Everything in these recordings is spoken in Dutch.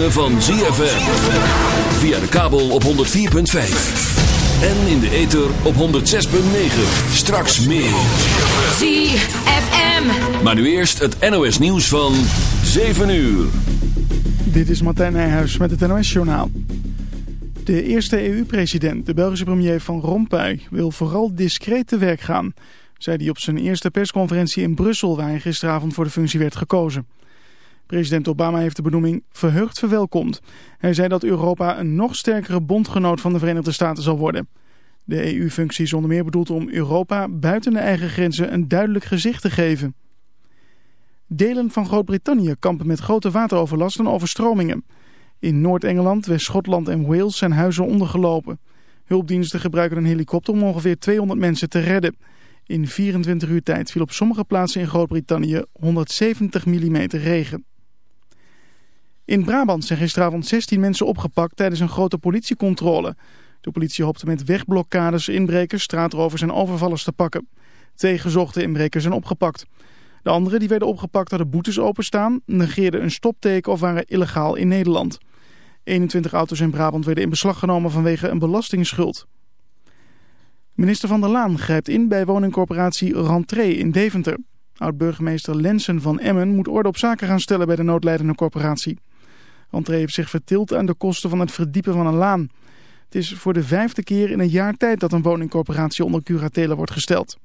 ritme van ZFM. Via de kabel op 104.5. En in de ether op 106.9. Straks meer. ZFM. Maar nu eerst het NOS nieuws van 7 uur. Dit is Martijn Nijhuis met het NOS-journaal. De eerste EU-president, de Belgische premier Van Rompuy, wil vooral discreet te werk gaan, zei hij op zijn eerste persconferentie in Brussel, waar hij gisteravond voor de functie werd gekozen. President Obama heeft de benoeming verheugd verwelkomd. Hij zei dat Europa een nog sterkere bondgenoot van de Verenigde Staten zal worden. De EU-functie is onder meer bedoeld om Europa buiten de eigen grenzen een duidelijk gezicht te geven. Delen van Groot-Brittannië kampen met grote wateroverlast en overstromingen. In Noord-Engeland, West-Schotland en Wales zijn huizen ondergelopen. Hulpdiensten gebruiken een helikopter om ongeveer 200 mensen te redden. In 24 uur tijd viel op sommige plaatsen in Groot-Brittannië 170 mm regen. In Brabant zijn gisteravond 16 mensen opgepakt tijdens een grote politiecontrole. De politie hoopte met wegblokkades, inbrekers, straatrovers en overvallers te pakken. Twee gezochte inbrekers zijn opgepakt. De anderen die werden opgepakt hadden boetes openstaan, negeerden een stopteken of waren illegaal in Nederland. 21 auto's in Brabant werden in beslag genomen vanwege een belastingsschuld. Minister Van der Laan grijpt in bij woningcorporatie Rentree in Deventer. Oud-burgemeester Lensen van Emmen moet orde op zaken gaan stellen bij de noodleidende corporatie. Rentree heeft zich vertild aan de kosten van het verdiepen van een laan. Het is voor de vijfde keer in een jaar tijd dat een woningcorporatie onder curatele wordt gesteld.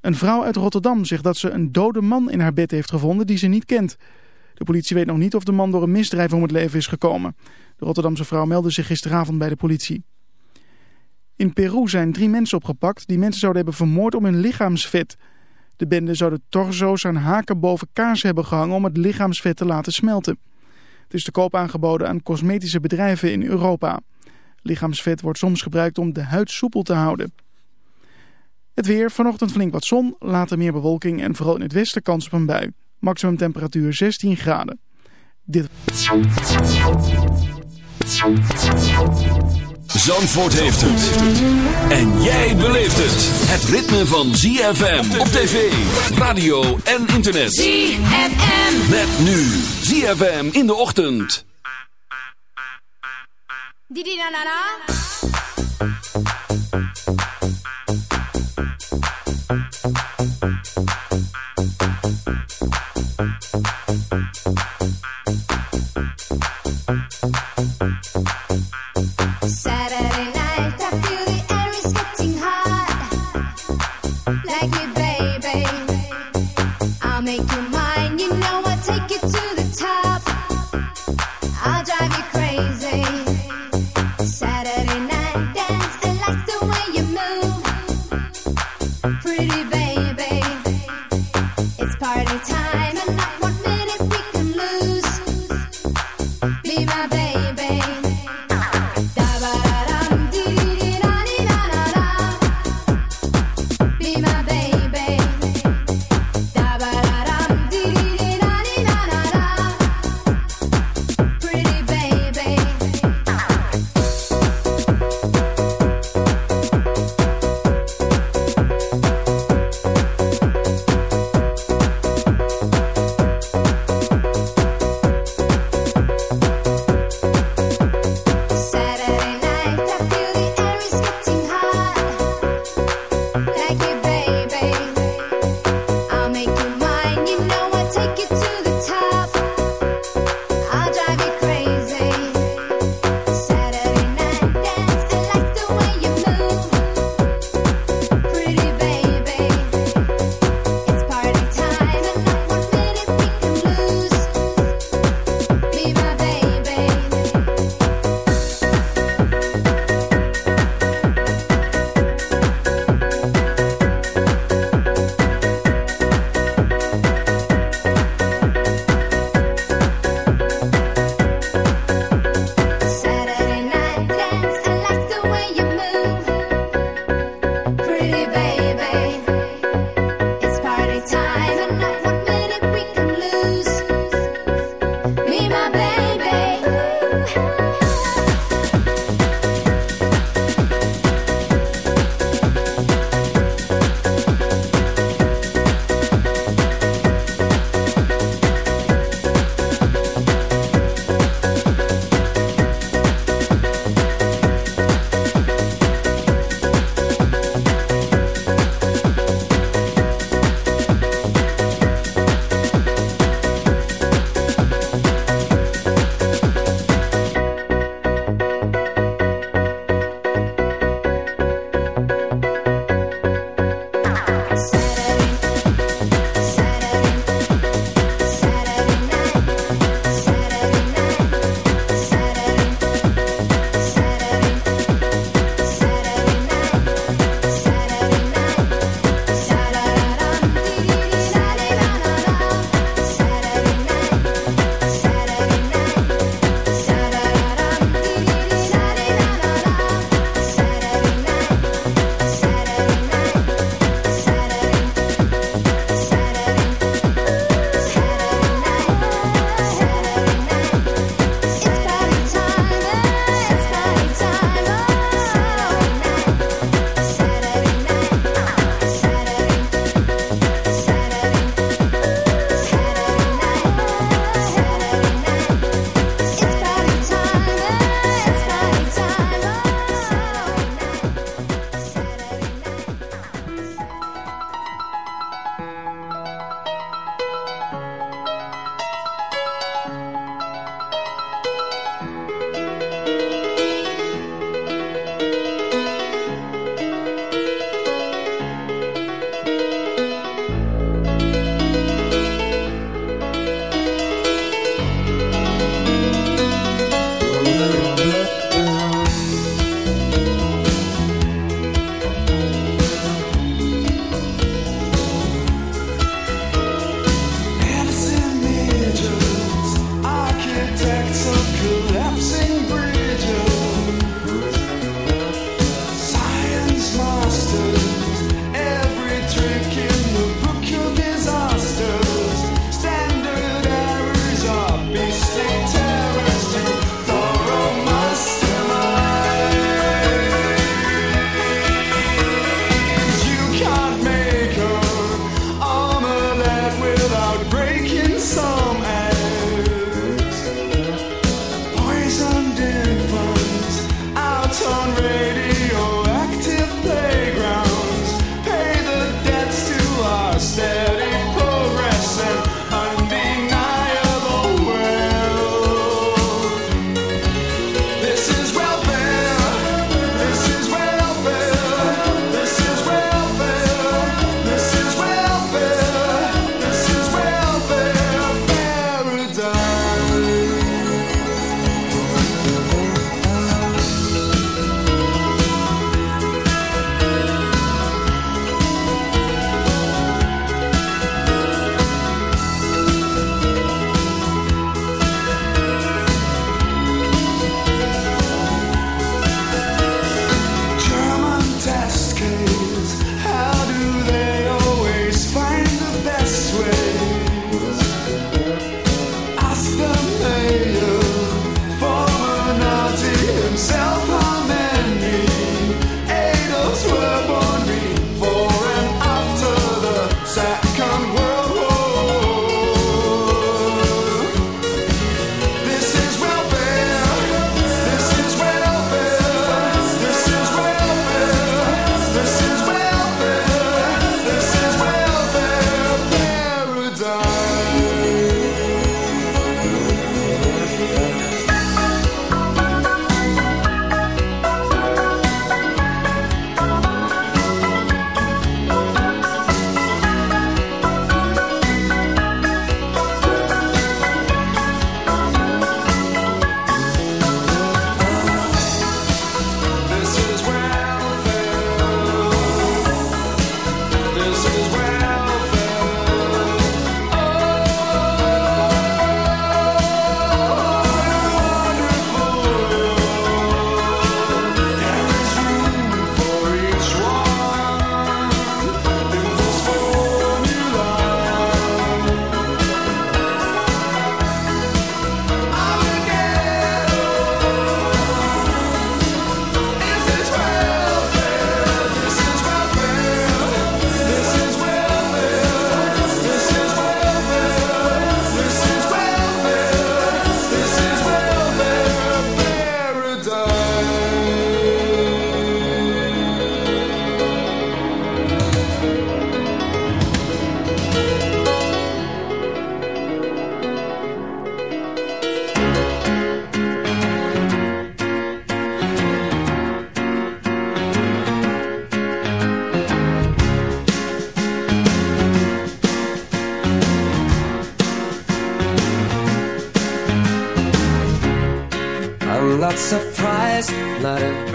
Een vrouw uit Rotterdam zegt dat ze een dode man in haar bed heeft gevonden die ze niet kent. De politie weet nog niet of de man door een misdrijf om het leven is gekomen. De Rotterdamse vrouw meldde zich gisteravond bij de politie. In Peru zijn drie mensen opgepakt die mensen zouden hebben vermoord om hun lichaamsvet. De bende zou de torso's aan haken boven kaarsen hebben gehangen om het lichaamsvet te laten smelten. Het is te koop aangeboden aan cosmetische bedrijven in Europa. Lichaamsvet wordt soms gebruikt om de huid soepel te houden. Het weer, vanochtend flink wat zon, later meer bewolking en vooral in het westen kans op een bui. Maximum temperatuur 16 graden. Dit... Zandvoort heeft het. En jij beleeft het. Het ritme van ZFM op tv, radio en internet. ZFM. Met nu ZFM in de ochtend. Didi na na na. Party time,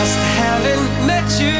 Just haven't met you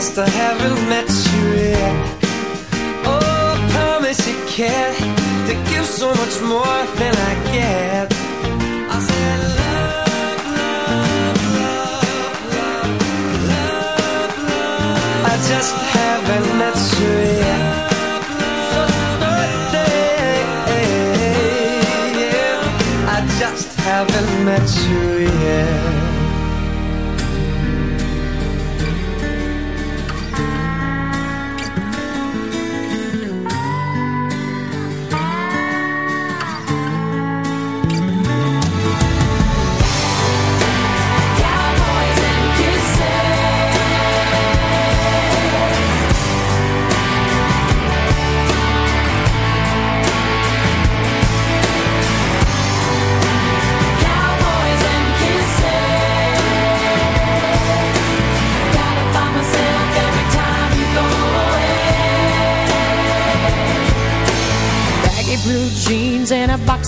I haven't met you yet. Oh, I promise you can to give so much more than I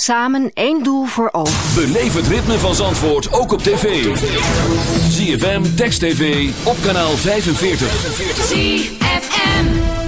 Samen één doel voor ogen. Beleef het ritme van Zandvoort ook op tv. ZFM, Text TV, op kanaal 45. ZFM.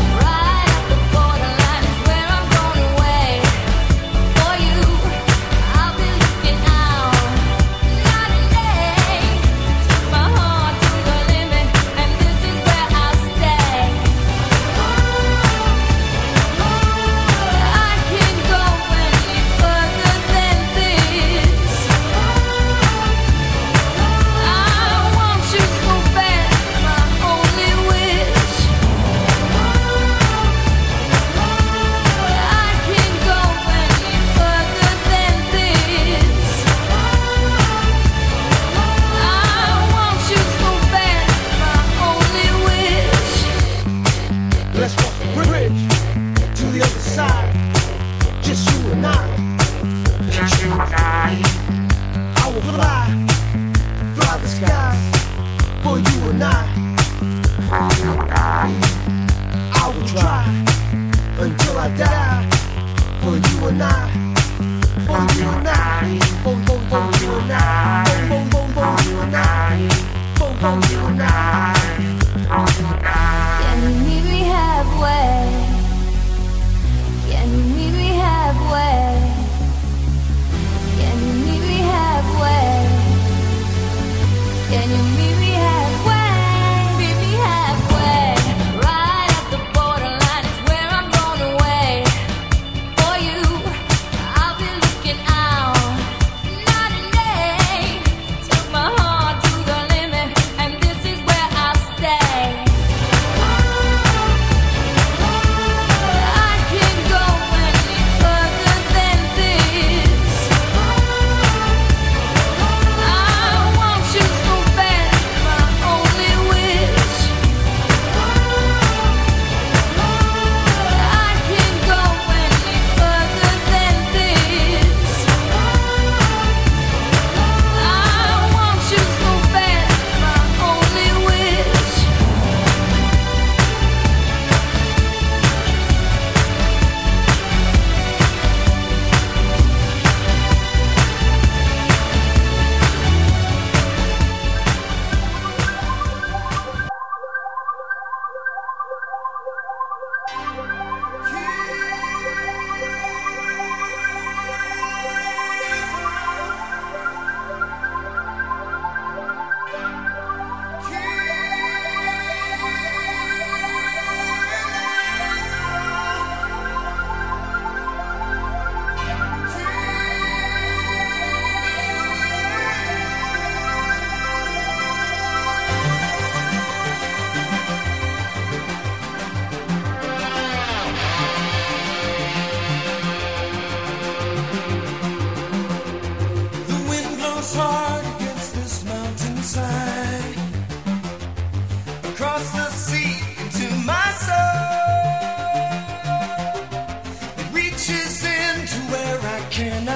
can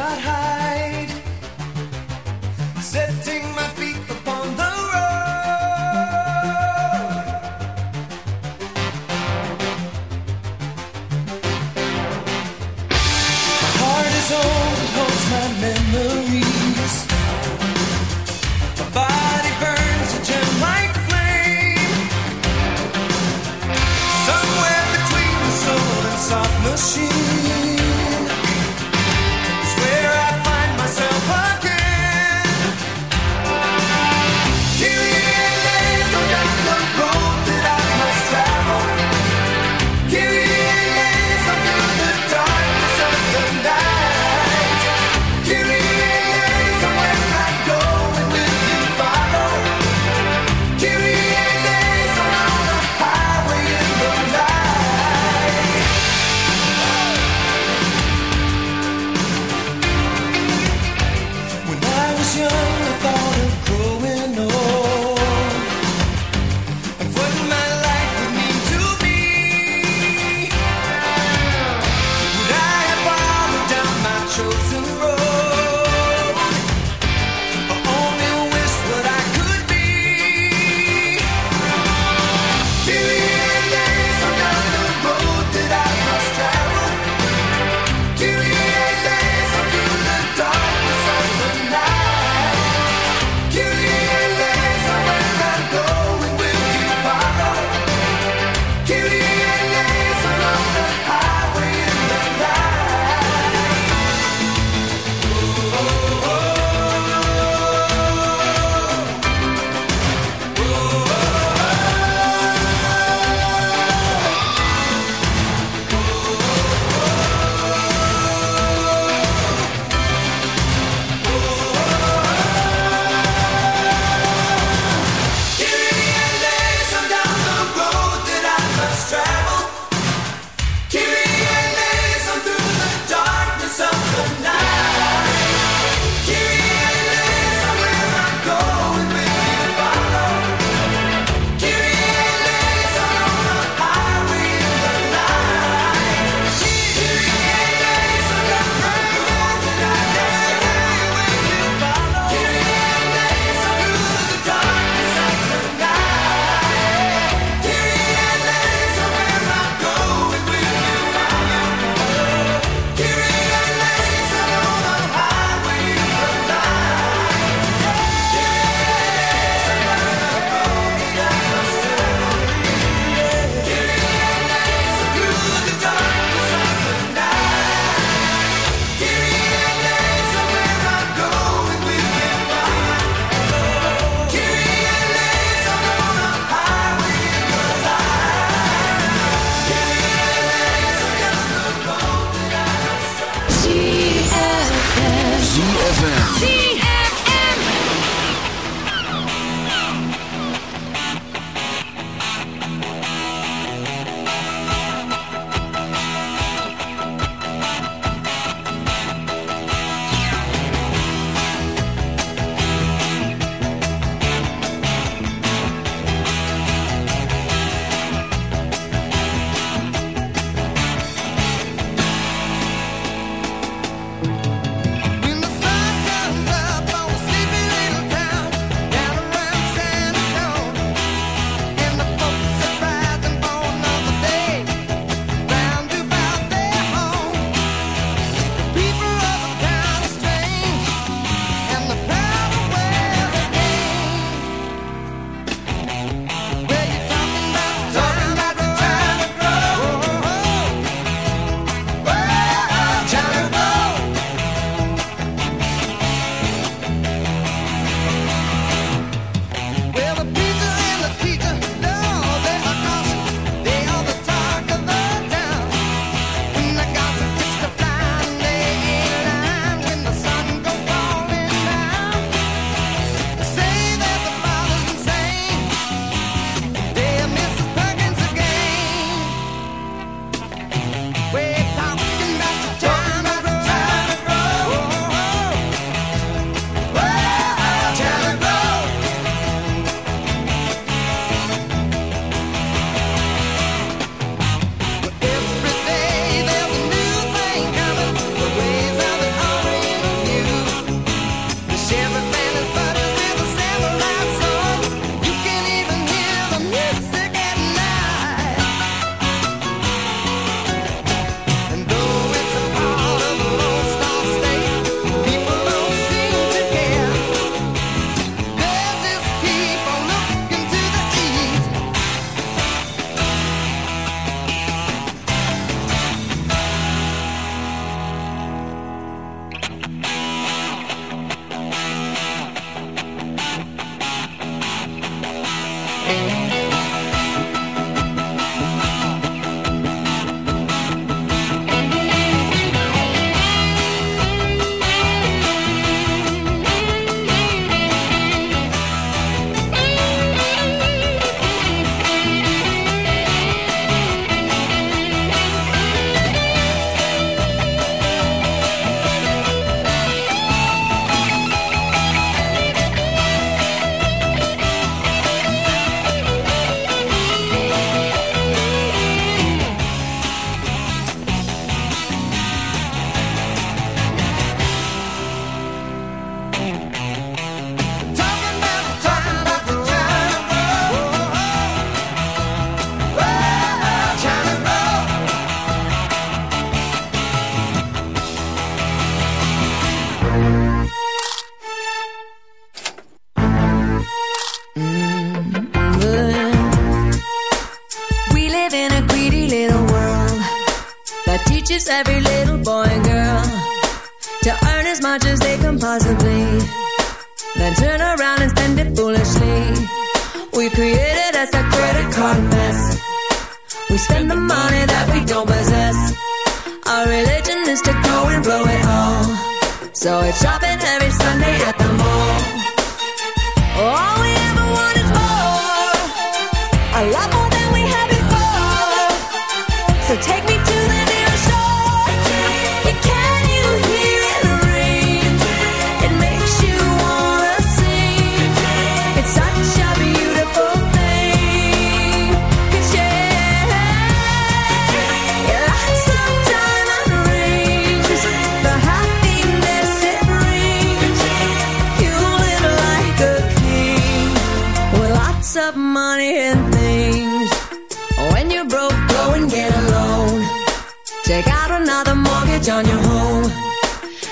On your home.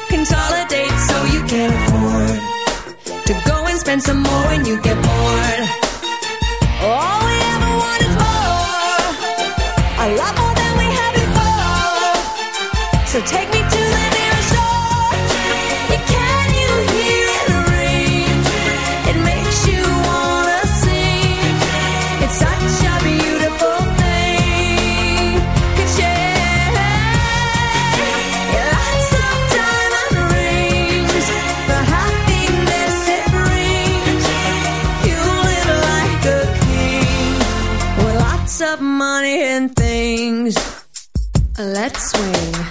Consolidate so you can afford to go and spend some more when you get bored. All we ever wanted more, a lot more than we had before. So take me. and things. Let's swing.